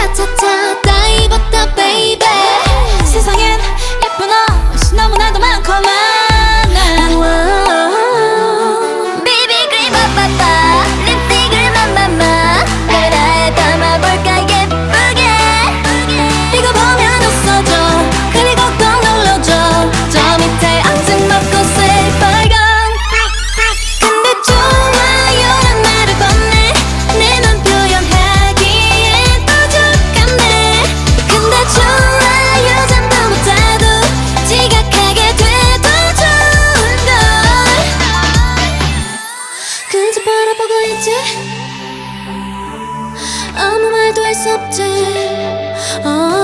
ta ta ta. 아무 말도 할 수 없지. 어,